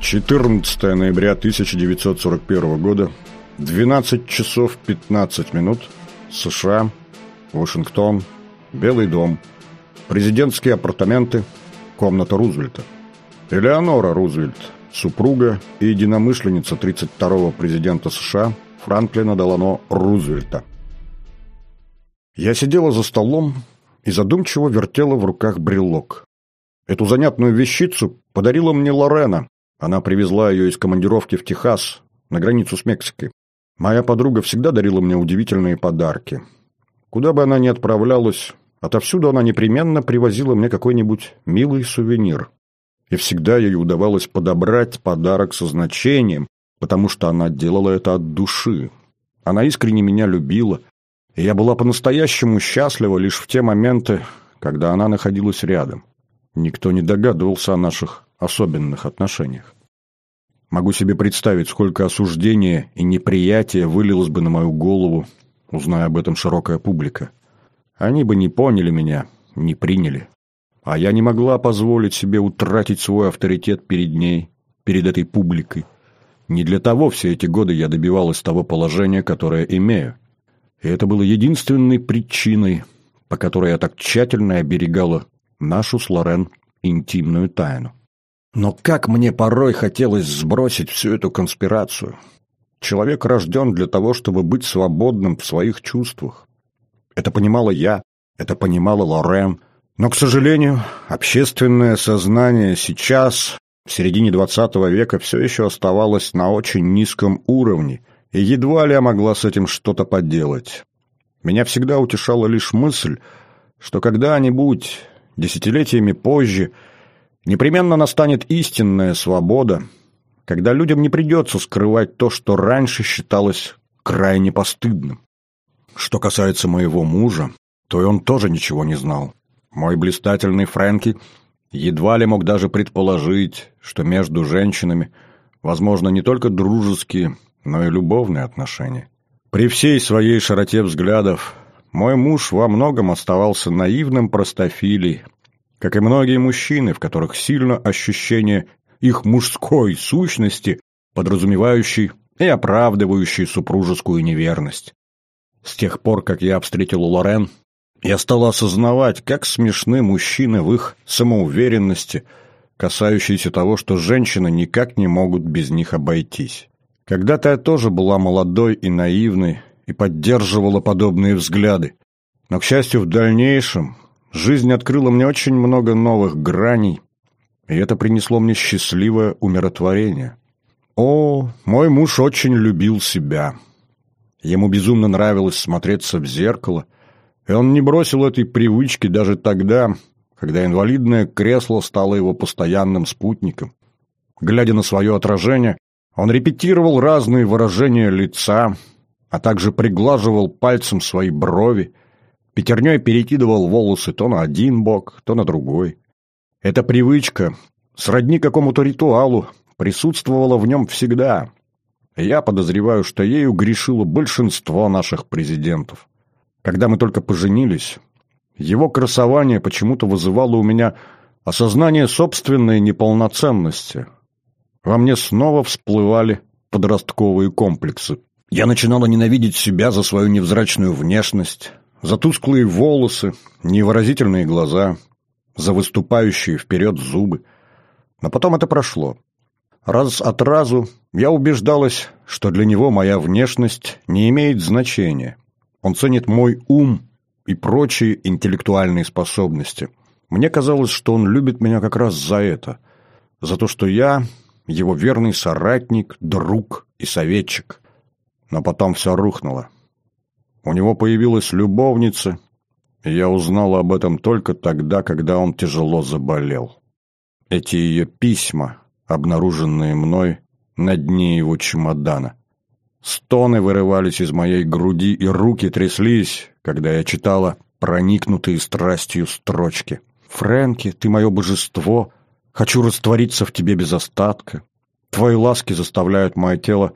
14 ноября 1941 года, 12 часов 15 минут, США, Вашингтон, Белый дом, президентские апартаменты, комната Рузвельта. Элеонора Рузвельт, супруга и единомышленница 32-го президента США Франклина Делано Рузвельта. Я сидела за столом и задумчиво вертела в руках брелок. Эту занятную вещицу подарила мне Лорена. Она привезла ее из командировки в Техас, на границу с Мексикой. Моя подруга всегда дарила мне удивительные подарки. Куда бы она ни отправлялась, отовсюду она непременно привозила мне какой-нибудь милый сувенир. И всегда ей удавалось подобрать подарок со значением, потому что она делала это от души. Она искренне меня любила, и я была по-настоящему счастлива лишь в те моменты, когда она находилась рядом. Никто не догадывался о наших особенных отношениях. Могу себе представить, сколько осуждения и неприятия вылилось бы на мою голову, узная об этом широкая публика. Они бы не поняли меня, не приняли. А я не могла позволить себе утратить свой авторитет перед ней, перед этой публикой. Не для того все эти годы я добивалась того положения, которое имею. И это было единственной причиной, по которой я так тщательно оберегала нашу с Лорен интимную тайну. Но как мне порой хотелось сбросить всю эту конспирацию. Человек рожден для того, чтобы быть свободным в своих чувствах. Это понимала я, это понимала Лорен. Но, к сожалению, общественное сознание сейчас, в середине XX века, все еще оставалось на очень низком уровне, и едва ли я могла с этим что-то поделать. Меня всегда утешала лишь мысль, что когда-нибудь, десятилетиями позже, Непременно настанет истинная свобода, когда людям не придется скрывать то, что раньше считалось крайне постыдным. Что касается моего мужа, то и он тоже ничего не знал. Мой блистательный Фрэнки едва ли мог даже предположить, что между женщинами возможно не только дружеские, но и любовные отношения. При всей своей широте взглядов мой муж во многом оставался наивным простофилей, как и многие мужчины, в которых сильно ощущение их мужской сущности, подразумевающей и оправдывающей супружескую неверность. С тех пор, как я встретил Лорен, я стал осознавать, как смешны мужчины в их самоуверенности, касающейся того, что женщины никак не могут без них обойтись. Когда-то я тоже была молодой и наивной и поддерживала подобные взгляды. Но, к счастью, в дальнейшем Жизнь открыла мне очень много новых граней, и это принесло мне счастливое умиротворение. О, мой муж очень любил себя. Ему безумно нравилось смотреться в зеркало, и он не бросил этой привычки даже тогда, когда инвалидное кресло стало его постоянным спутником. Глядя на свое отражение, он репетировал разные выражения лица, а также приглаживал пальцем свои брови, Пятерней перекидывал волосы то на один бок, то на другой. Эта привычка, сродни какому-то ритуалу, присутствовала в нем всегда. Я подозреваю, что ею грешило большинство наших президентов. Когда мы только поженились, его красование почему-то вызывало у меня осознание собственной неполноценности. Во мне снова всплывали подростковые комплексы. Я начинала ненавидеть себя за свою невзрачную внешность, за тусклые волосы, невыразительные глаза, за выступающие вперед зубы. Но потом это прошло. Раз от разу я убеждалась, что для него моя внешность не имеет значения. Он ценит мой ум и прочие интеллектуальные способности. Мне казалось, что он любит меня как раз за это. За то, что я его верный соратник, друг и советчик. Но потом все рухнуло. У него появилась любовница, и я узнала об этом только тогда, когда он тяжело заболел. Эти ее письма, обнаруженные мной на дне его чемодана. Стоны вырывались из моей груди, и руки тряслись, когда я читала проникнутые страстью строчки. «Фрэнки, ты мое божество, хочу раствориться в тебе без остатка. Твои ласки заставляют мое тело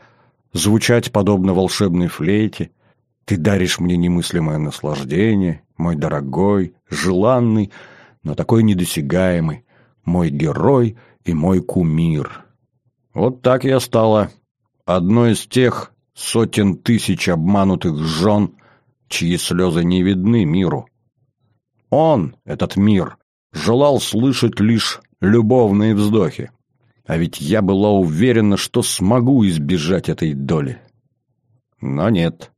звучать подобно волшебной флейте. Ты даришь мне немыслимое наслаждение, мой дорогой, желанный, но такой недосягаемый, мой герой и мой кумир. Вот так я стала одной из тех сотен тысяч обманутых жен, чьи слезы не видны миру. Он, этот мир, желал слышать лишь любовные вздохи. А ведь я была уверена, что смогу избежать этой доли. Но нет.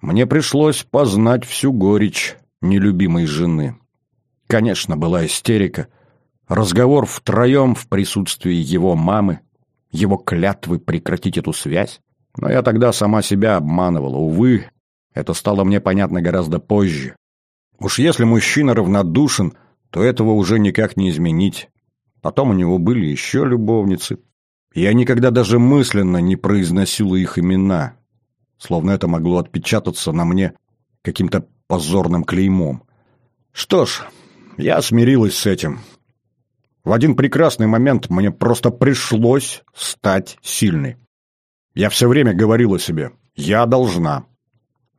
Мне пришлось познать всю горечь нелюбимой жены. Конечно, была истерика. Разговор втроем в присутствии его мамы, его клятвы прекратить эту связь. Но я тогда сама себя обманывала. Увы, это стало мне понятно гораздо позже. Уж если мужчина равнодушен, то этого уже никак не изменить. Потом у него были еще любовницы. Я никогда даже мысленно не произносила их имена, словно это могло отпечататься на мне каким-то позорным клеймом. Что ж, я смирилась с этим. В один прекрасный момент мне просто пришлось стать сильной. Я все время говорила себе «я должна».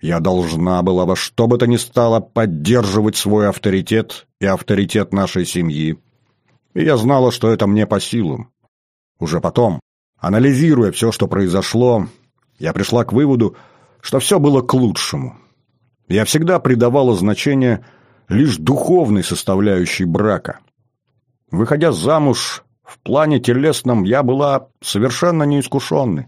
Я должна была во что бы то ни стало поддерживать свой авторитет и авторитет нашей семьи. И я знала, что это мне по силам. Уже потом, анализируя все, что произошло, я пришла к выводу, что все было к лучшему. Я всегда придавала значение лишь духовной составляющей брака. Выходя замуж, в плане телесном я была совершенно неискушенной.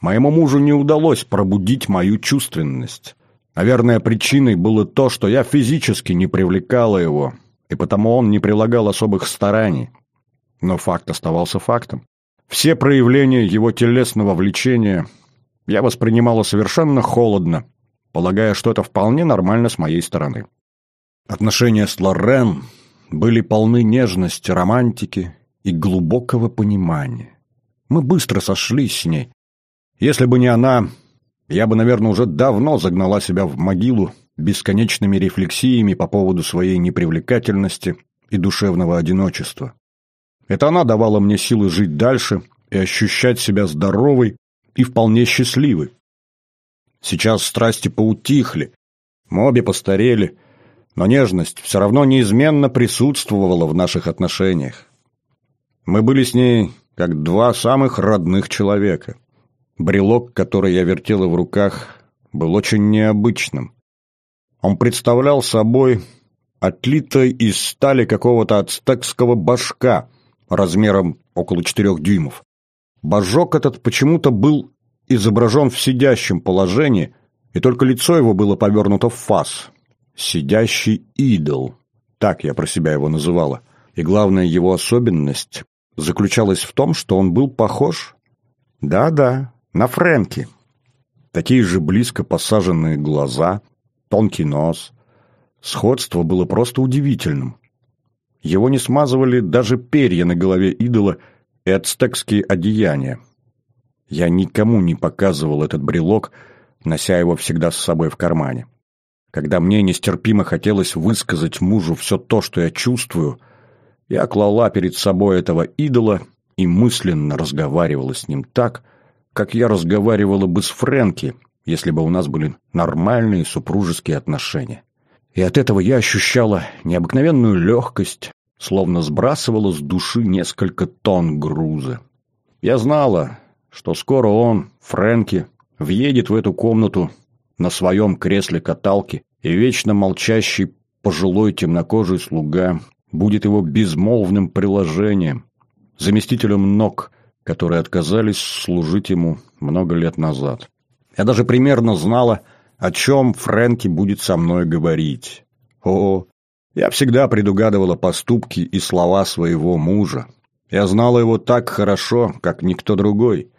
Моему мужу не удалось пробудить мою чувственность. Наверное, причиной было то, что я физически не привлекала его, и потому он не прилагал особых стараний. Но факт оставался фактом. Все проявления его телесного влечения я воспринимала совершенно холодно, полагая, что это вполне нормально с моей стороны. Отношения с Лорен были полны нежности, романтики и глубокого понимания. Мы быстро сошлись с ней. Если бы не она, я бы, наверное, уже давно загнала себя в могилу бесконечными рефлексиями по поводу своей непривлекательности и душевного одиночества. Это она давала мне силы жить дальше и ощущать себя здоровой и вполне счастливой. Сейчас страсти поутихли, мы обе постарели, но нежность все равно неизменно присутствовала в наших отношениях. Мы были с ней как два самых родных человека. Брелок, который я вертела в руках, был очень необычным. Он представлял собой отлитой из стали какого-то ацтекского башка размером около четырех дюймов. Божок этот почему-то был изображен в сидящем положении, и только лицо его было повернуто в фас. «Сидящий идол», так я про себя его называла. И главная его особенность заключалась в том, что он был похож, да-да, на Фрэнки. Такие же близко посаженные глаза, тонкий нос. Сходство было просто удивительным. Его не смазывали даже перья на голове идола и ацтекские одеяния. Я никому не показывал этот брелок, нося его всегда с собой в кармане. Когда мне нестерпимо хотелось высказать мужу все то, что я чувствую, я клала перед собой этого идола и мысленно разговаривала с ним так, как я разговаривала бы с Фрэнки, если бы у нас были нормальные супружеские отношения. И от этого я ощущала необыкновенную легкость, словно сбрасывала с души несколько тонн груза. Я знала, что скоро он, Фрэнки, въедет в эту комнату на своем кресле каталки, и вечно молчащий пожилой темнокожий слуга будет его безмолвным приложением, заместителем ног, которые отказались служить ему много лет назад. Я даже примерно знала, о чем Фрэнки будет со мной говорить. О, я всегда предугадывала поступки и слова своего мужа. Я знала его так хорошо, как никто другой,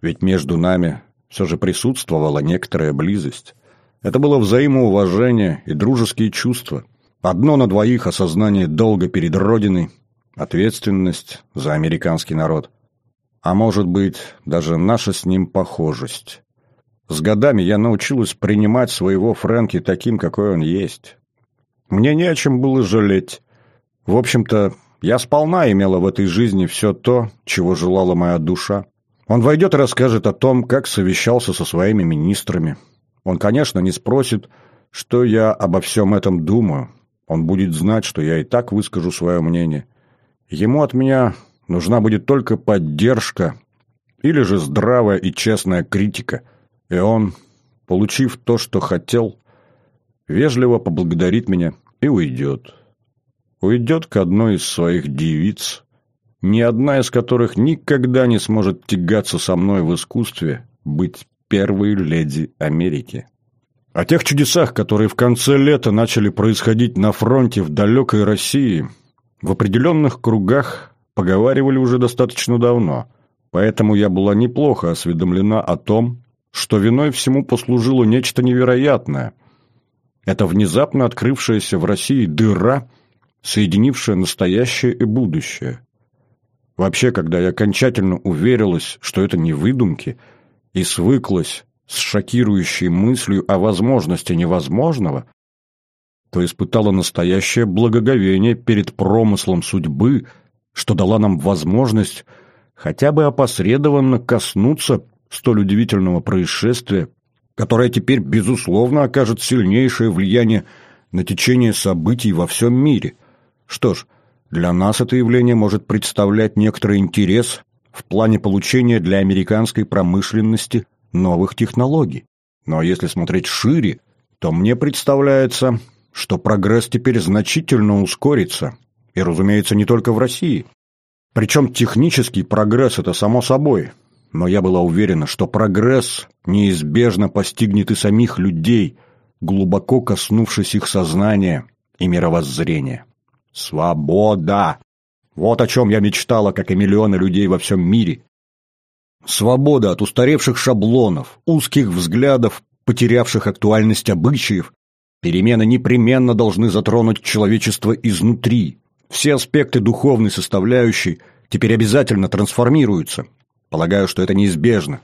ведь между нами все же присутствовала некоторая близость. Это было взаимоуважение и дружеские чувства. Одно на двоих осознание долга перед Родиной, ответственность за американский народ. А может быть, даже наша с ним похожесть. С годами я научилась принимать своего Фрэнки таким, какой он есть. Мне не о чем было жалеть. В общем-то, я сполна имела в этой жизни все то, чего желала моя душа. Он войдет и расскажет о том, как совещался со своими министрами. Он, конечно, не спросит, что я обо всем этом думаю. Он будет знать, что я и так выскажу свое мнение. Ему от меня нужна будет только поддержка или же здравая и честная критика. И он, получив то, что хотел, вежливо поблагодарит меня и уйдет. Уйдет к одной из своих девиц, ни одна из которых никогда не сможет тягаться со мной в искусстве быть первой леди Америки. О тех чудесах, которые в конце лета начали происходить на фронте в далекой России, в определенных кругах поговаривали уже достаточно давно, поэтому я была неплохо осведомлена о том, что виной всему послужило нечто невероятное. Это внезапно открывшаяся в России дыра, соединившая настоящее и будущее. Вообще, когда я окончательно уверилась, что это не выдумки, и свыклась с шокирующей мыслью о возможности невозможного, то испытала настоящее благоговение перед промыслом судьбы, что дала нам возможность хотя бы опосредованно коснуться столь удивительного происшествия, которое теперь, безусловно, окажет сильнейшее влияние на течение событий во всем мире. Что ж, для нас это явление может представлять некоторый интерес в плане получения для американской промышленности новых технологий. Но если смотреть шире, то мне представляется, что прогресс теперь значительно ускорится, и, разумеется, не только в России. Причем технический прогресс – это само собой, но я была уверена, что прогресс неизбежно постигнет и самих людей, глубоко коснувшись их сознания и мировоззрения. Свобода! Вот о чем я мечтала, как и миллионы людей во всем мире. Свобода от устаревших шаблонов, узких взглядов, потерявших актуальность обычаев. Перемены непременно должны затронуть человечество изнутри. Все аспекты духовной составляющей теперь обязательно трансформируются. Полагаю, что это неизбежно.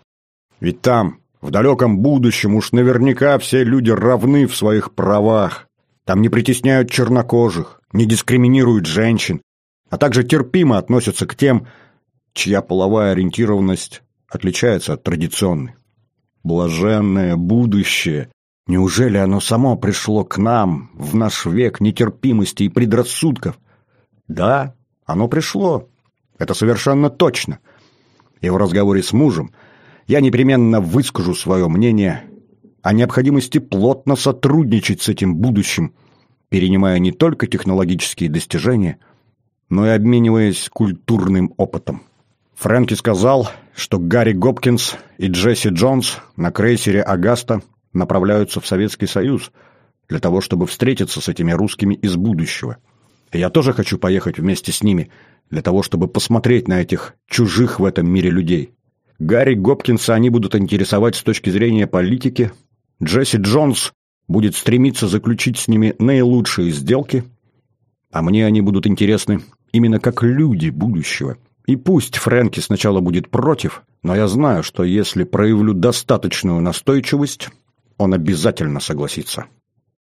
Ведь там, в далеком будущем, уж наверняка все люди равны в своих правах. Там не притесняют чернокожих, не дискриминируют женщин, а также терпимо относятся к тем, чья половая ориентированность отличается от традиционной. Блаженное будущее! Неужели оно само пришло к нам в наш век нетерпимости и предрассудков? Да, оно пришло. Это совершенно точно. И в разговоре с мужем я непременно выскажу свое мнение о необходимости плотно сотрудничать с этим будущим – перенимая не только технологические достижения, но и обмениваясь культурным опытом. Фрэнки сказал, что Гарри Гопкинс и Джесси Джонс на крейсере «Агаста» направляются в Советский Союз для того, чтобы встретиться с этими русскими из будущего. Я тоже хочу поехать вместе с ними для того, чтобы посмотреть на этих чужих в этом мире людей. Гарри Гопкинса они будут интересовать с точки зрения политики, Джесси Джонс будет стремиться заключить с ними наилучшие сделки, а мне они будут интересны именно как люди будущего. И пусть Фрэнки сначала будет против, но я знаю, что если проявлю достаточную настойчивость, он обязательно согласится.